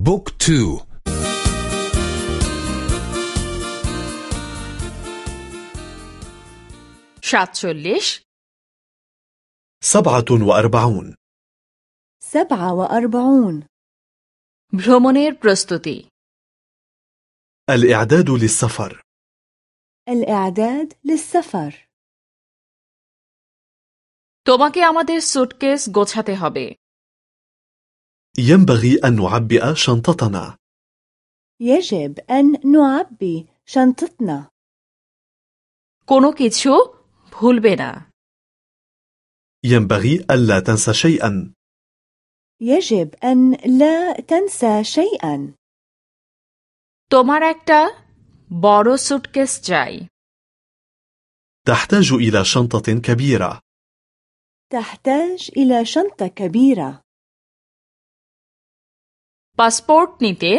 بوك تو সাতচল্লিশ سبعة وأربعون سبعة وأربعون ভ্রমণের প্রস্তুতি الإعداد للسفر الإعداد للسفر তোমাকে আমাদের সুটকেস গোছাতে হবে ينبغي أن نعبئ شنطتنا يجب أن نعبي شنطتنا কোনো কিছু ভুলবে না ينبغي ألا تنسى شيئا يجب أن لا تنسى شيئا তোমার একটা বড় সুটকেস চাই تحتاج إلى شنطة كبيرة تحتاج إلى شنطة كبيرة পাসপোর্ট নিতে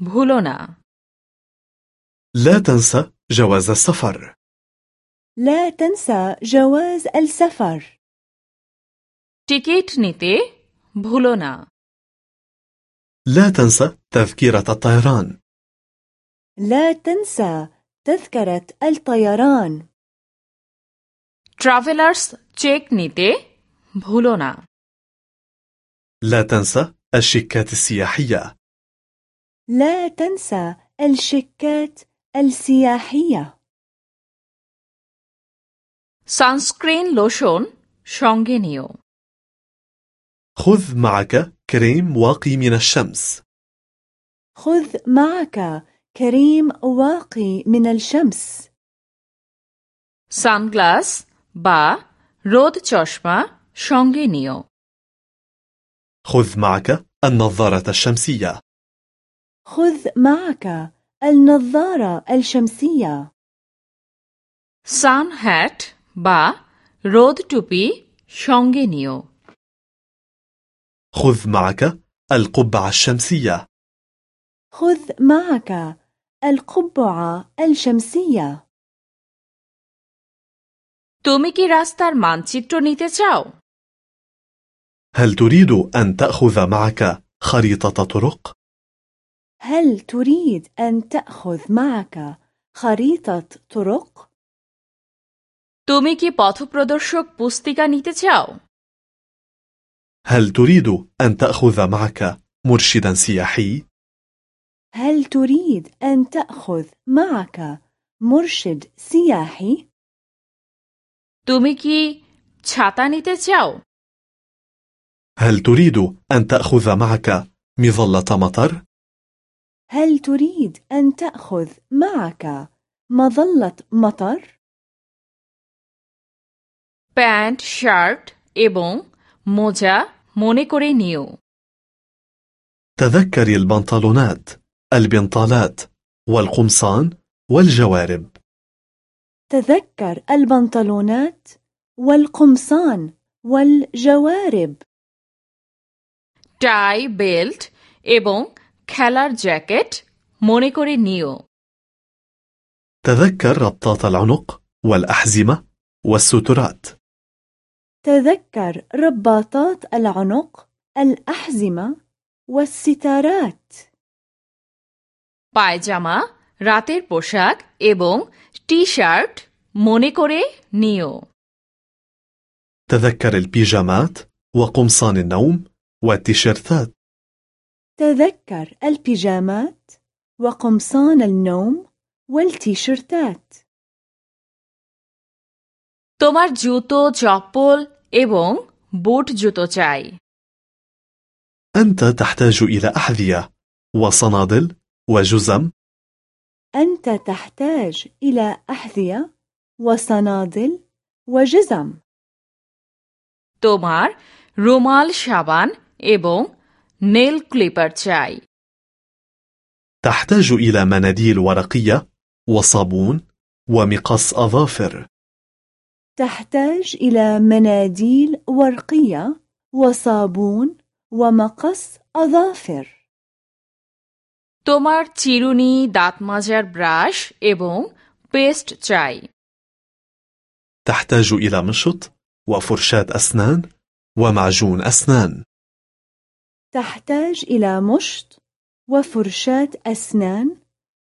ভুলো না لا تنسى جواز السفر لا تنسى جواز السفر টিকিট নিতে ভুলো না لا تنسى تذكرة الطيران لا تنسى تذكرة الطيران ট্রাভেলার্স চেক নিতে ভুলো না لا تنسى الشيكات السياحية لا تنسى الشيكات السياحية সানস্ক্রিন লোশন সঙ্গে নিও خذ معك كريم واقي من الشمس خذ معك كريم واقي من الشمس সানগ্লাস বা রোদ চশমা সঙ্গে নিও خذ معك النظارة الشمسية خذ معك النظارة الشمسية সান হ্যাট বা রোদ টুপি সঙ্গে নিও خذ معك القبعة الشمسية خذ معك القبعة الشمسية তুমি কি রাস্তার মানচিত্র নিতে চাও هل تريد أن تأخذ معك خريطة طرق؟ هل تريد أن تأخذ معك خريطة طرق؟ তুমি কি পথপ্রদর্শক পুস্তিকা নিতে চাও هل تريد أن تأخذ معك مرشدا سياحي؟ هل تريد أن تأخذ معك مرشد سياحي؟ তুমি কি ছাতা নিতে চাও هل تريد أن تأخذ معك مظلة مطر؟ هل تريد أن تأخذ معك مظلة مطر؟ প্যান্ট শার্ট এবং মোজা মনে করে নিও تذكري البنطلونات البنطالات والقمصان والجوارب تذكر البنطلونات والقمصان والجوارب টাই বেল্ট এবং খেলার জ্যাকেট মনে করে নিও تذكر ربطات العنق والأحزمة والسترات تذكر رباطات العنق الأحزمة والستارات পায়জামা রাতের পোশাক এবং টি শার্ট মনে করে নিও تذكر البيجامات وقمصان النوم والتيشيرتات تذكر البيجامات وقمصان النوم والتيشيرتات তোমার জুতো চপ্পল এবং বুট জুতো চাই أنت تحتاج إلى أحذية وصنادل وجزم أنت تحتاج إلى أحذية وصنادل وجزم তোমার রুমাল সাবান এবং নেল ক্লিপার চাই تحتاج إلى مناديل ورقية وصابون ومقص أظافر تحتاج إلى مناديل ورقية وصابون ومقص أظافر তোমার চিরুনি দাঁত মাজার ব্রাশ এবং পেস্ট চাই تحتاج إلى مشط وفرشاة أسنان ومعجون أسنان تحتاج إلى مشط وفرشاة أسنان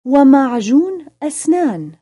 ومعجون أسنان.